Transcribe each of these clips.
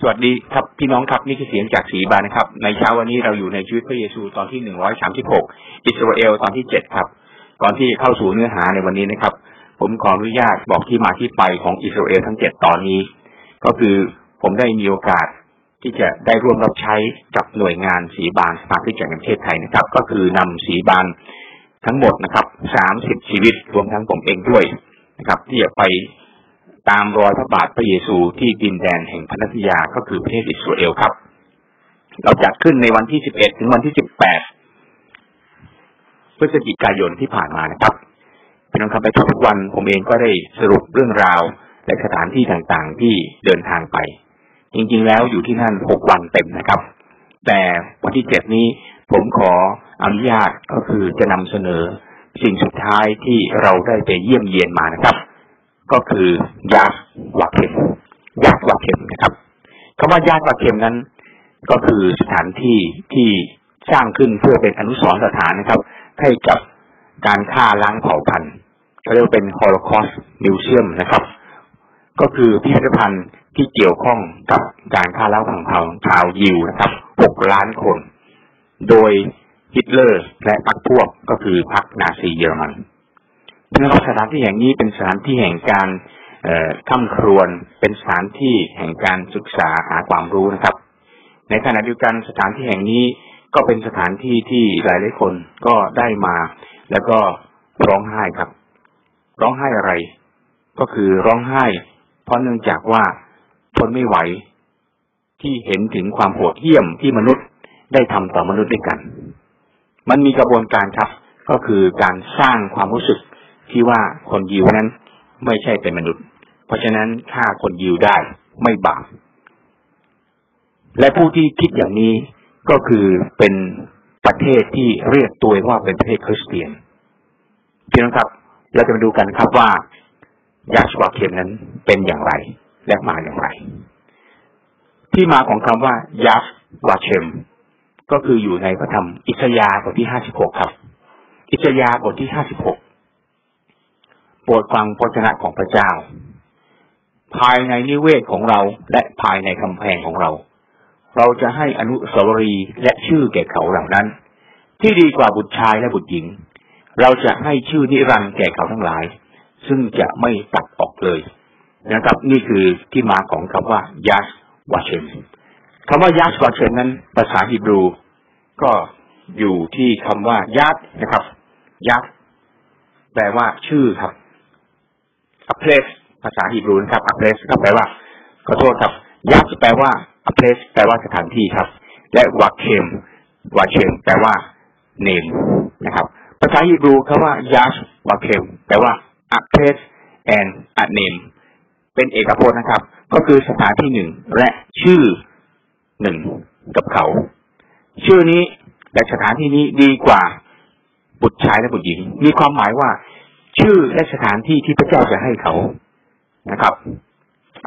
สวัสดีครับพี่น้องครับนี่คือเสียงจากสีบานนะครับ ในเช้าวันนี้เราอยู่ในชีวิตพระเยซูตอนที่หนึ่งร้อยสามสิบหกอิสราเอลตอนที่เจ็ดครับ ก่อนที่เข้าสู่เนื้อหาในวันนี้นะครับ ผมขออนุญาตบอกที่มาที่ไปของอิสราเอลทั้งเจ็ดตอนนี้ ก็คือผมได้มีโอกาสที่จะได้ร่วมรับใช้กับหน่วยงานสีบานสภาคริจักรแห่งประเทศไทยนะครับ ก็คือนำสีบานทั้งหมดนะครับสามสิบชีวิตรวมทั้งผมเองด้วยนะครับ ที่จะไป ตามรอยพระบาทพระเยซูที่ดินแดนแห่งพันธยาก็คือประเทศอิสราเอลครับ เราจัดขึ้นในวันที่ 11 ถึงวันที่ 18 พฤศจิกายนที่ผ่านมานะครับเป็นคำไปทุกวันผมเองก็ได้สรุปเรื่องราวและสถานที่ต่างๆที่เดินทางไป จริงๆแล้วอยู่ที่นั่น 6 วันเต็มนะครับ แต่วันที่ 7 นี้ผมขออนุญาตก็คือจะนำเสนอ สิ่งสุดท้ายที่เราได้ไปเยี่ยมเยียนมานะครับ ก็คือยาดวาเข็มยาดวาเข็มนะครับคำว่ายาดวาเข็มนั้น ก็คือสถานที่ที่สร้างขึ้นเพื่อเป็นอนุสรณ์สถานนะครับ ให้กับการฆ่าล้างเผ่าพันธุ์เขาเรียกเป็น Holocaust Museum นะครับ ก็คือพิพิธภัณฑ์ที่เกี่ยวข้องกับการฆ่าล้างเผ่าพันธุ์ชาวยิวนะครับหกล้านคน โดยฮิตเลอร์และพรรคพวกก็คือพรรคนาซีเยอรมัน นะครับสถานที่แห่งนี้เป็นสถานที่แห่งการค่ำครวนเป็นสถานที่แห่งการศึกษาหาความรู้นะครับ ในขณะเดียวกันสถานที่แห่งนี้ก็เป็นสถานที่ที่หลายหลายคนก็ได้มา แล้วก็ร้องไห้ครับ ร้องไห้อะไร ก็คือร้องไห้ เพราะเนื่องจากว่าทนไม่ไหว ที่เห็นถึงความโหดเหี้ยมที่มนุษย์ได้ทำต่อมนุษย์ด้วยกัน มันมีกระบวนการครับ ก็คือการสร้างความรู้สึก ที่ว่าคนยิวนั้นไม่ใช่เป็นมนุษย์ เพราะฉะนั้นฆ่าคนยิวได้ไม่บาปและผู้ที่คิดอย่างนี้ก็คือเป็นประเทศที่เรียกตัวว่าเป็นประเทศคริสเตียนพี่น้องครับ เราจะมาดูกันครับว่ายาชวาเคมนั้นเป็นอย่างไรและมาอย่างไร ที่มาของคำว่ายาชวาเคมก็คืออยู่ในพระธรรมอิสยาห์บทที่ห้าสิบหกครับ อิสยาห์บทที่ห้าสิบหก โปรดฟังพระชนะของพระเจ้า ภายในนิเวศของเราและภายในกำแพงของเรา เราจะให้อนุสาวรีย์และชื่อแก่เขาเหล่านั้น ที่ดีกว่าบุตรชายและบุตรหญิง เราจะให้ชื่อนิรันดร์แก่เขาทั้งหลาย ซึ่งจะไม่ตัดออกเลยนะครับ นี่คือที่มาของคำว่ายัสวาเชมคำว่ายัสวาเชมนั้น ภาษาฮีบรู ก็อยู่ที่คำว่ายัสนะครับยัสแปลว่าชื่อครับ a place ภาษาฮีบรูนะครับ a place ก็แปลว่าขอโทษครับยักแปลว่า a place แปลว่าสถานที่ครับ และวาเคมวาเคมแปลว่า name นะครับ ภาษาฮีบรูคำว่ายักวาเคมแปลว่า a place and a name เป็นเอกพจน์นะครับ ก็คือสถานที่หนึ่งและชื่อหนึ่งกับเขา ชื่อนี้และสถานที่นี้ดีกว่าบุตรชายและบุตรหญิง มีความหมายว่า ชื่อและสถานที่ที่พระเจ้าจะให้เขานะครับ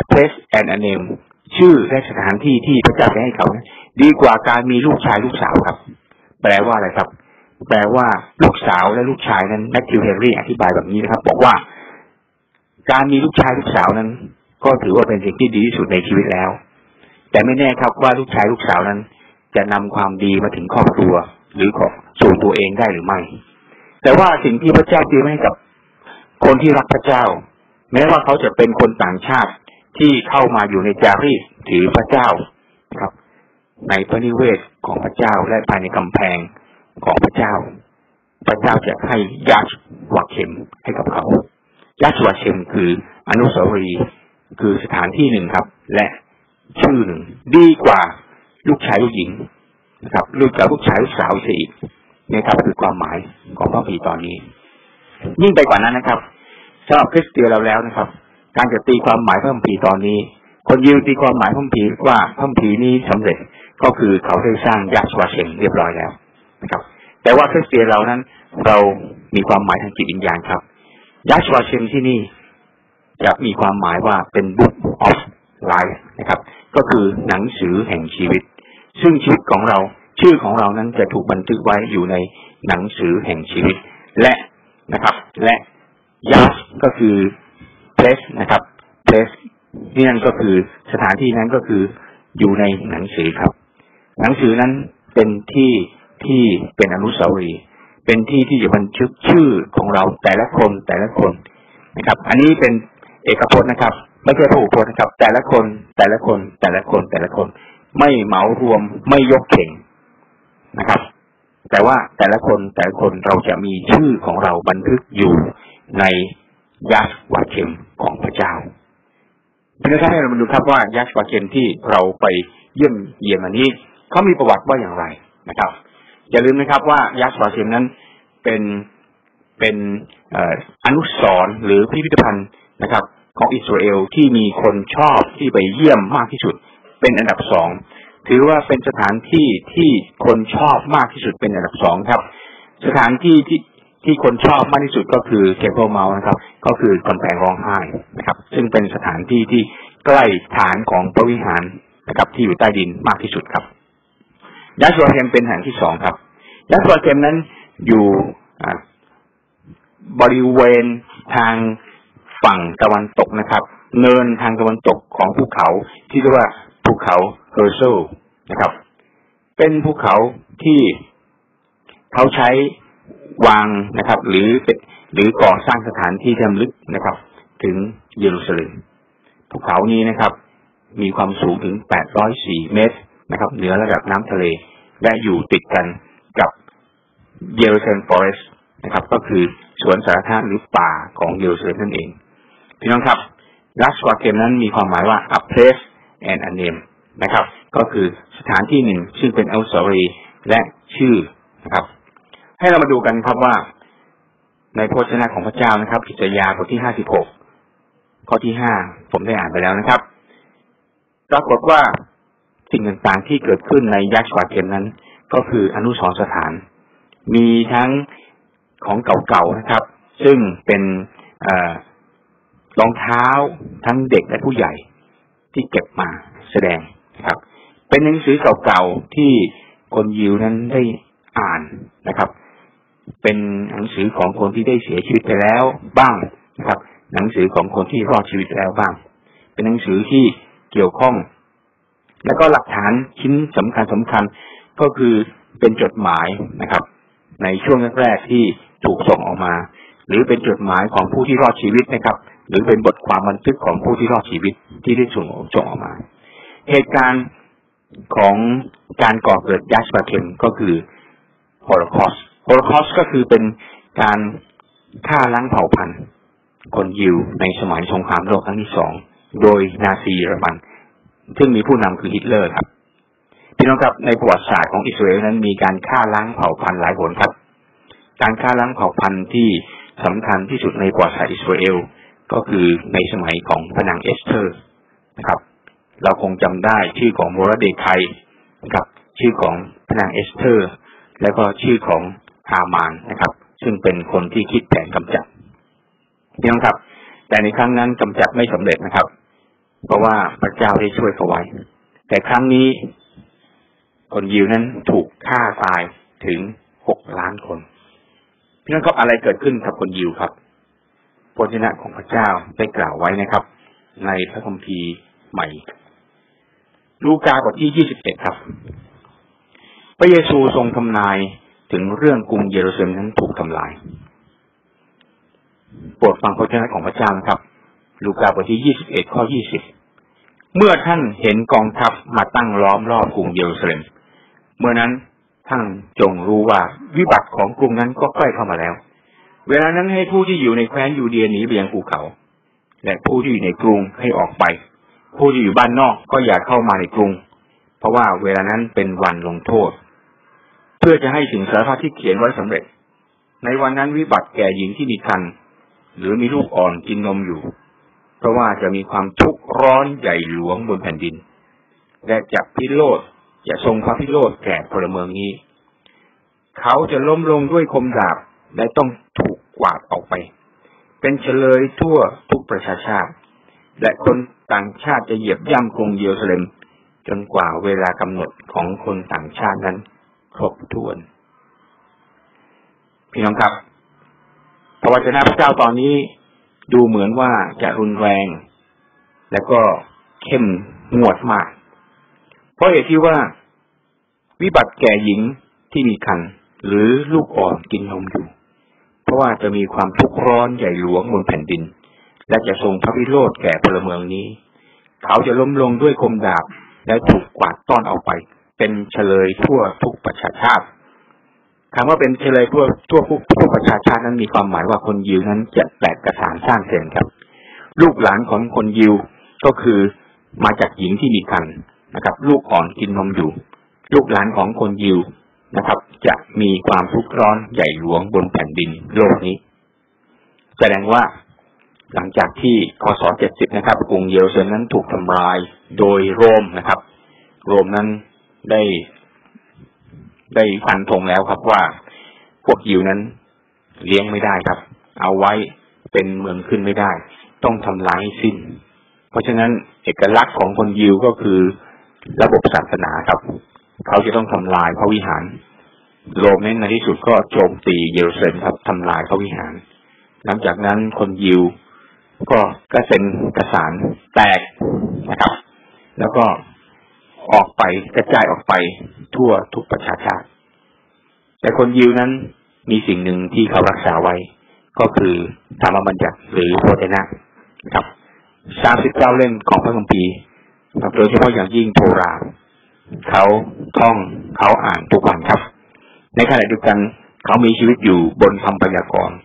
a place and a name ชื่อและสถานที่ที่พระเจ้าจะให้เขาดีกว่าการมีลูกชายลูกสาวครับ แปลว่าอะไรครับ แปลว่าลูกสาวและลูกชายนั้นแมทธิวเฮนรี่อธิบายแบบนี้นะครับ บอกว่า การมีลูกชายลูกสาวนั้น ก็ถือว่าเป็นสิ่งที่ดีที่สุดในชีวิตแล้ว แต่ไม่แน่ครับว่าลูกชายลูกสาวนั้น จะนำความดีมาถึงครอบครัว หรือของสู่ตัวเองได้หรือไม่ แต่ว่าสิ่งที่พระเจ้าเตรียมให้กับ คนที่รักพระเจ้า แม้ว่าเขาจะเป็นคนต่างชาติที่เข้ามาอยู่ในจารีตถือพระเจ้าครับ ในพระนิเวศของพระเจ้าและภายในกำแพงของพระเจ้า พระเจ้าจะให้ยาชวาเข็มให้กับเขายาชวาเข็มคืออนุสาวรีย์คือสถานที่หนึ่งครับ และชื่อหนึ่งดีกว่าลูกชายลูกหญิงนะครับลูกกับลูกชายลูกสาวสีนี่ครับคือความหมายของพระพีตอนนี้ ยิ่งไปกว่านั้นนะครับสำหรับคริสเตียนเราแล้วนะครับ การจะตีความหมายพระคัมภีร์ตอนนี้ คนยิวตีความหมายพระคัมภีร์ว่าพระคัมภีร์นี้สำเร็จก็คือเขาได้สร้างยาสวาเชงเรียบร้อยแล้วนะครับ แต่ว่าคริสเตียนเรานั้น เรามีความหมายทางจิตวิญญาณครับยาสวาเชงที่นี่จะมีความหมายว่าเป็น book of life นะครับ ก็คือหนังสือแห่งชีวิต ซึ่งชีวิตของเราชื่อของเรานั้นจะถูกบันทึกไว้อยู่ในหนังสือแห่งชีวิต และ นะครับ และยาสก็คือ place นะครับ place นี่นั่นก็คือสถานที่นั้นก็คืออยู่ในหนังสือครับ หนังสือนั้นเป็นที่ที่เป็นอนุสาวรีย์เป็นที่ที่จะบันทึกชื่อของเราแต่ละคนแต่ละคนนะครับ อันนี้เป็นเอกพจน์นะครับ ไม่ใช่พระอุปนะครับ แต่ละคนแต่ละคนแต่ละคนแต่ละคน ไม่เหมารวมไม่ยกเข่งนะครับ แต่ว่าแต่ละคนแต่ละคนเราจะมีชื่อของเราบันทึกอยู่ในยัสวาเชมของพระเจ้าเพื่อให้เรามาดูครับว่ายัสวาเชมที่เราไปเยี่ยมเยี่ยมอันนี้เขามีประวัติว่าอย่างไรนะครับ อย่าลืมนะครับว่ายัสวาเชมนั้นเป็นเป็นอนุสรณ์หรือพิพิธภัณฑ์นะครับ ของอิสราเอลที่มีคนชอบที่ไปเยี่ยมมากที่สุด เป็นอันดับสอง ถือว่าเป็นสถานที่ที่คนชอบมากที่สุดเป็นอันดับสองครับ สถานที่ที่ที่คนชอบมากที่สุดก็คือ Temple Mount นะครับ ก็คือกำแพงร้องไห้นะครับ ซึ่งเป็นสถานที่ที่ใกล้ฐานของพระวิหารนะครับที่อยู่ใต้ดินมากที่สุดครับยัสวาเทมเป็นแห่งที่สองครับยัสวาเทมนั้นอยู่บริเวณทางฝั่งตะวันตกนะครับ เนินทางตะวันตกของภูเขาที่เรียกว่า ภูเขาเฮอร์โซนะครับ เป็นภูเขาที่เขาใช้วางนะครับ หรือเป็นหรือก่อสร้างสถานที่ทำลึกนะครับ ถึงเยรูซาเล็มภูเขานี้นะครับ มีความสูงถึง 804 เมตรนะครับ เหนือระดับน้ำทะเล และอยู่ติดกันกับเยรูซาเล็มฟอเรสต์นะครับ ก็คือสวนสาธารณะหรือป่าของเยรูซาเล็มนั่นเอง พี่น้องครับรัสวาเกมนั้นมีความหมายว่า a place and a name นะครับ ก็คือสถานที่หนึ่งซึ่งเป็นอนุสาวรีย์และชื่อนะครับ ให้เรามาดูกันครับว่า ในโพชนะของพระเจ้านะครับอิสยาห์บทที่ห้าสิบหกข้อที่ห้าผมได้อ่านไปแล้วนะครับปรากฏว่าสิ่งต่างๆที่เกิดขึ้นในยักษ์วาเกมนั้น ก็คืออนุสรสถาน มีทั้งของเก่าๆนะครับ ซึ่งเป็นรองเท้าทั้งเด็กและผู้ใหญ่ ที่เก็บมาแสดงครับ เป็นหนังสือเก่าๆที่คนยิวนั้นได้อ่านนะครับ เป็นหนังสือของคนที่ได้เสียชีวิตไปแล้วบ้างนะครับ หนังสือของคนที่รอดชีวิตแล้วบ้าง เป็นหนังสือที่เกี่ยวข้อง แล้วก็หลักฐานชิ้นสำคัญสำคัญก็คือเป็นจดหมายนะครับ ในช่วงแรกๆที่ถูกส่งออกมา หรือเป็นจดหมายของผู้ที่รอดชีวิตนะครับ หรือเป็นบทความบันทึกของผู้ที่รอดชีวิตที่ได้ส่งส่งออกมา เหตุการณ์ของการก่อเกิดยาดวาเชมก็คือ Holocaust Holocaust ก็คือเป็นการฆ่าล้างเผ่าพันธุ์ คนยิวในสมัยสงครามโลกครั้งที่สองโดยนาซีเยอรมัน ซึ่งมีผู้นำคือฮิตเลอร์ครับพี่น้องครับในประวัติศาสตร์ของอิสราเอลนั้นมีการฆ่าล้างเผ่าพันธุ์หลายหนครับ การฆ่าล้างเผ่าพันธุ์ที่สำคัญที่สุดในประวัติศาสตร์อิสราเอล ก็คือในสมัยของพระนางเอสเธอร์นะครับ เราคงจำได้ชื่อของโมรเดคายนะครับชื่อของพนางเอสเธอร์ แล้วก็ชื่อของฮามานนะครับ ซึ่งเป็นคนที่คิดแผนกำจัดนี่นะครับ แต่ในครั้งนั้นกำจัดไม่สำเร็จนะครับ เพราะว่าพระเจ้าได้ช่วยเขาไว้ แต่ครั้งนี้คนยิวนั้นถูกฆ่าตายถึงหกล้านคนพี่น้องครับอะไรเกิดขึ้นกับคนยิวครับ พระเจ้าของพระเจ้าได้กล่าวไว้นะครับ ในพระคัมภีร์ใหม่ ลูกาบทที่ยี่สิบเอ็ดครับ พระเยซูทรงทำนายถึงเรื่องกรุงเยรูซาเล็มนั้นถูกทำลาย โปรดฟังพระเจ้าของพระเจ้านะครับ ลูกาบทที่ยี่สิบเอ็ดข้อยี่สิบเมื่อท่านเห็นกองทัพมาตั้งล้อมรอบกรุงเยรูซาเล็ม เมื่อนั้นท่านจงรู้ว่าวิบัติของกรุงนั้นก็ใกล้เข้ามาแล้ว เวลานั้นให้ผู้ที่อยู่ในแคว้นยูเดียหนีไปยังภูเขา และผู้ที่อยู่ในกรุงให้ออกไป ผู้ที่อยู่บ้านนอกก็อย่าเข้ามาในกรุง เพราะว่าเวลานั้นเป็นวันลงโทษ เพื่อจะให้ถึงสารพัดที่เขียนไว้สำเร็จ ในวันนั้นวิบัติแก่หญิงที่มีคันหรือมีลูกอ่อนกินนมอยู่ เพราะว่าจะมีความทุกข์ร้อนใหญ่หลวงบนแผ่นดิน และจะพิโรธจะทรงพระพิโรธแก่พลเมืองนี้ เขาจะล้มลงด้วยคมดาบและต้อง กวาดออกไป เป็นเฉลยทั่วทุกประชาชาติ และคนต่างชาติจะเหยียบย่ำกรุงเยรูซาเล็ม จนกว่าเวลากำหนดของคนต่างชาตินั้น ครบถ้วน พี่น้องครับพระวจนะพระเจ้าตอนนี้ดูเหมือนว่าจะรุนแรง และก็เข้มงวดมาก เพราะเหตุที่ว่าวิบัติแก่หญิงที่มีคันหรือลูกอ่อนกินนมอยู่ เพราะว่าจะมีความทุกข์ร้อนใหญ่หลวงบนแผ่นดิน และจะทรงพระวิโรธแก่พลเมืองนี้ เขาจะล้มลงด้วยคมดาบและถูกกวาดต้อนเอาไป เป็นเฉลยทั่วทุกประชาชาติคำว่าเป็นเฉลยทั่วทั่วทุกประชาชาตินั้นมีความหมายว่าคนยิวนั้นจะแตกกระสานสร้างเสนครับ ลูกหลานของคนยิวก็คือมาจากหญิงที่มีคันนะครับ ลูกอ่อนกินนมอยู่ ลูกหลานของคนยิว นะครับ จะมีความทุกข์ร้อนใหญ่หลวงบนแผ่นดินโลกนี้ แสดงว่าหลังจากที่คศ70นะครับกรุงเยรูซาเล็มนั้นถูกทำลายโดยโรมนะครับ โรมนั้นได้ ได้ฟันธงแล้วครับว่าพวกยิวนั้นเลี้ยงไม่ได้ครับ เอาไว้เป็นเมืองขึ้นไม่ได้ ต้องทำลายสิ้น เพราะฉะนั้นเอกลักษณ์ของคนยิวก็คือระบบศาสนาครับ เขาจะต้องทำลายพระวิหาร โรมนั้นในที่สุดก็โจมตีเยรูซาเล็มครับทำลายพระวิหาร หลังจากนั้นคนยิวก็กระเซ็นกระสานแตกนะครับ แล้วก็ออกไปกระจายออกไปทั่วทุกประชาชาติ แต่คนยิวนั้นมีสิ่งหนึ่งที่เขารักษาไว้ ก็คือธรรมบัญญัติหรือโพเทนะครับสามสิบเก้าเล่มของพระคัมภีร์โดยเฉพาะอย่างยิ่งโทรา เขาท่องเขาอ่านทุกวันครับ ในขณะเดียวกันเขามีชีวิตอยู่บนคำพยากรณ์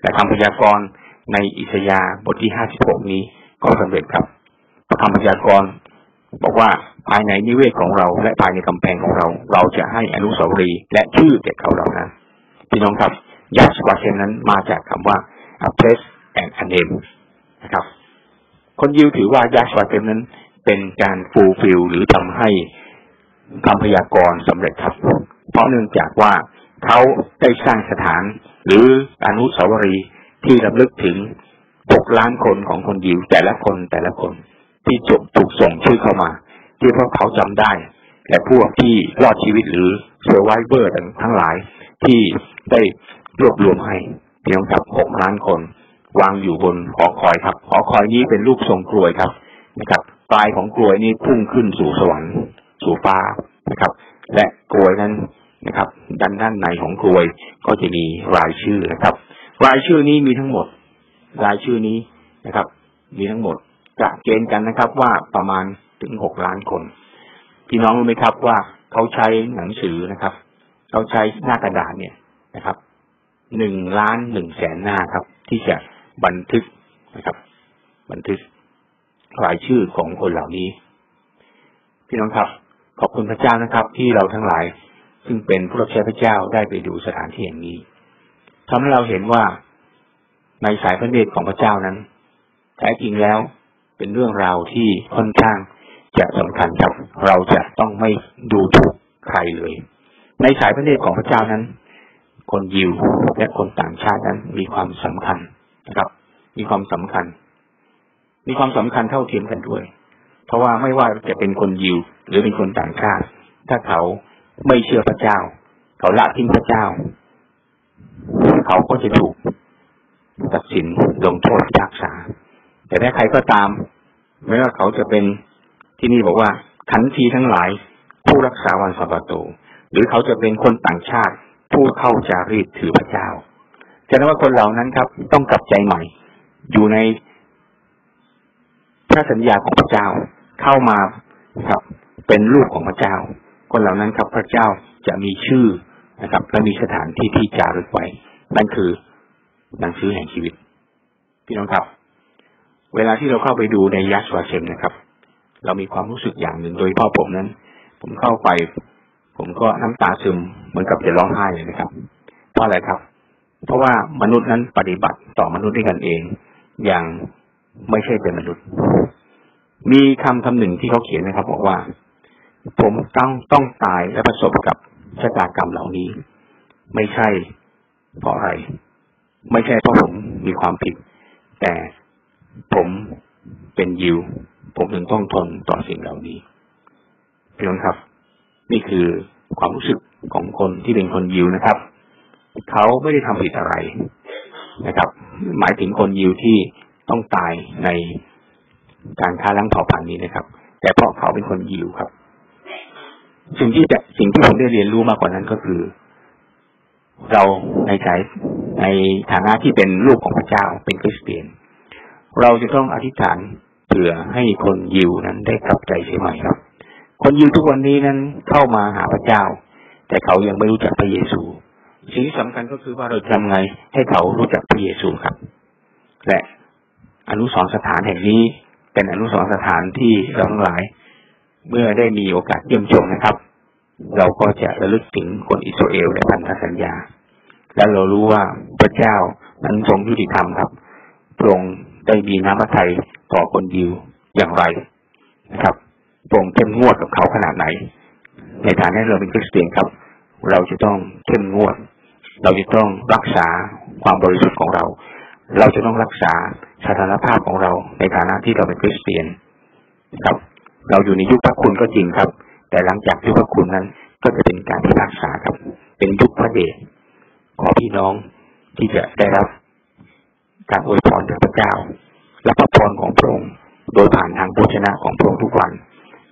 แต่คำพยากรณ์ในอิสยาบทที่ห้าสิบหกนี้ก็สำเร็จครับพระคำพยากรณ์บอกว่าภายในนิเวศของเรา และภายในกำแพงของเรา เราจะให้อนุสาวรีย์และชื่อแก่เขาเหล่านั้นพี่น้องครับยัสวาเชนนั้นมาจากคำว่า a place and a name นะครับ คนยิวถือว่ายัสวาเชนนั้นเป็นการฟูลฟิลหรือทำให้คำพยากรณ์สำเร็จครับ เพราะเนื่องจากว่าเขาได้สร้างสถาน หรืออนุสาวรีย์ที่ระลึกถึงหกล้านคนของคนยิวแต่ละคนแต่ละคน ที่จะถูกส่งชื่อเข้ามา ที่พวกเขาจำได้ และพวกที่รอดชีวิตหรือ survivor ทั้งหลายที่ได้รวบรวมให้เพียงกับหกล้านคน วางอยู่บนหอคอยครับหอคอยนี้เป็นรูปทรงกรวยครับนะครับปลายของกรวยนี้พุ่งขึ้นสู่สวรรค์ สู่ฟ้านะครับ และกลวยนั้น นะครับ ด้านด้านในของกลวยก็จะมีรายชื่อนะครับ รายชื่อนี้มีทั้งหมด รายชื่อนี้นะครับ มีทั้งหมดกะเกณฑ์กันนะครับ ว่าประมาณถึงหกล้านคน พี่น้องรู้ไหมครับว่าเขาใช้หนังสือนะครับเขาใช้หน้ากระดาษเนี่ยนะครับหนึ่งล้านหนึ่งแสนหน้าครับ ที่จะบันทึกนะครับ บันทึกรายชื่อของคนเหล่านี้ พี่น้องครับ ขอบคุณพระเจ้านะครับ ที่เราทั้งหลาย ซึ่งเป็นผู้รับใช้พระเจ้าได้ไปดูสถานที่แห่งนี้ทำให้เราเห็นว่าในสายพระเนตรของพระเจ้านั้นแท้จริงแล้วเป็นเรื่องราวที่ค่อนข้างจะสำคัญครับ เราจะต้องไม่ดูถูกใครเลย ในสายพระเนตรของพระเจ้านั้น คนยิวและคนต่างชาตินั้นมีความสำคัญนะครับ มีความสำคัญ มีความสำคัญเท่าเทียมกันด้วย เพราะว่าไม่ว่าจะเป็นคนยิวหรือเป็นคนต่างชาติ ถ้าเขา ไม่เชื่อพระเจ้า เขาละทิ้งพระเจ้า เขาก็จะถูกตัดสินลงโทษยากษา แต่ถ้าใครก็ตามไม่ว่าเขาจะเป็นที่นี่บอกว่าขันทีทั้งหลาย ผู้รักษาวันสัปโตหรือเขาจะเป็นคนต่างชาติ ผู้เข้าจารีตถือพระเจ้าแสดงว่าคนเหล่านั้นครับ ต้องกลับใจใหม่ อยู่ในพระสัญญาของพระเจ้าเข้ามาครับ เป็นลูกของพระเจ้า คนเหล่านั้นครับพระเจ้าจะมีชื่อนะครับ และมีสถานที่ที่จารึกไว้นั่นคือหนังสือแห่งชีวิต พี่น้องครับ เวลาที่เราเข้าไปดูในยัสวาเชมนะครับ เรามีความรู้สึกอย่างหนึ่งโดยพ่อผมนั้น ผมเข้าไป ผมก็น้ำตาซึมเหมือนกับจะร้องไห้เลยนะครับเพราะอะไรครับ เพราะว่ามนุษย์นั้นปฏิบัติต่อมนุษย์ด้วยกันเอง อย่างไม่ใช่เป็นมนุษย์ มีคำคำหนึ่งที่เขาเขียนนะครับ บอกว่า ผมต้องต้องตายและประสบกับชะตากรรมเหล่านี้ ไม่ใช่เพราะอะไร ไม่ใช่เพราะผมมีความผิด แต่ผมเป็นยิว ผมถึงต้องทนต่อสิ่งเหล่านี้พี่น้องครับ นี่คือความรู้สึกของคนที่เป็นคนยิวนะครับ เขาไม่ได้ทำผิดอะไรนะครับ หมายถึงคนยิวที่ต้องตายในการฆ่าล้างเผ่าพันธุ์นี้นะครับ แต่เพราะเขาเป็นคนยิวครับ สิ่งที่จะสิ่งที่ผมได้เรียนรู้มากกว่านั้นก็คือ เราในสายในฐานะที่เป็นลูกของพระเจ้าเป็นคริสเตียน เราจะต้องอธิษฐานเผื่อให้คนยิวนั้นได้กลับใจใช่ไหมครับ คนยิวทุกวันนี้นั้นเข้ามาหาพระเจ้า แต่เขายังไม่รู้จักพระเยซู สิ่งที่สำคัญก็คือว่าเราทำไงให้เขารู้จักพระเยซูครับ และอนุสรสถานแห่งนี้เป็นอนุสรสถานที่เราทั้งหลาย เมื่อได้มีโอกาสเยี่ยมชมนะครับ เราก็จะระลึกถึงคนอิสราเอลและพันธสัญญา และเรารู้ว่าพระเจ้านั้นทรงยุติธรรมครับพระองค์ได้มีน้ำพระทัยต่อคนยิวอย่างไรนะครับพระองค์เข้มงวดกับเขาขนาดไหน ในฐานะเราเป็นคริสเตียนครับ เราจะต้องเข้มงวด เราจะต้องรักษาความบริสุทธิ์ของเรา เราจะต้องรักษาสถานภาพของเราในฐานะที่เราเป็นคริสเตียนครับ เราอยู่ในยุคพระคุณก็จริงครับ แต่หลังจากยุคพระคุณนั้น ก็จะเป็นการพิพากษาครับ เป็นยุคพระเดชขอพี่น้องที่จะได้รับการอวยพรจากพระเจ้า และพระพรของพระองค์โดยผ่านทางพระชนะของพระองค์ทุกวัน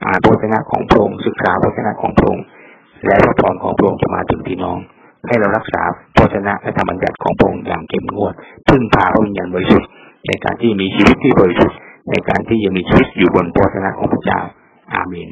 อ่านพระชนะของพระองค์ศึกษาพระชนะของพระองค์และพระพรของพระองค์จะมาถึงพี่น้อง ให้เรารักษาพระชนะและธรรมบัญญัติของพระองค์อย่างเข้มงวดพึ่งพาพระวิญญาณบริสุทธิ์ในการที่มีชีวิตที่บริสุทธิ์ ในการที่ยังมีชีวิตอยู่บนพระชนะของพระเจ้า อาเมน